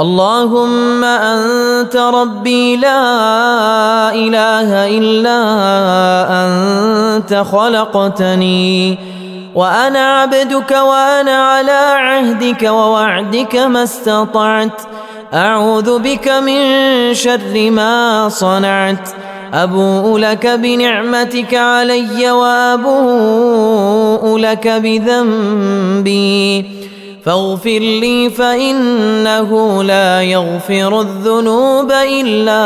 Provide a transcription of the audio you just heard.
اللهم أنت ربي لا إله إلا أنت خلقتني وأنا عبدك وأنا على عهدك ووعدك ما استطعت. أعوذ بك من شر ما صنعت. أبوء لك بنعمتك علي وأبوء لك بذنبي. فاغفر لي فإنه لا يغفر الذنوب إلا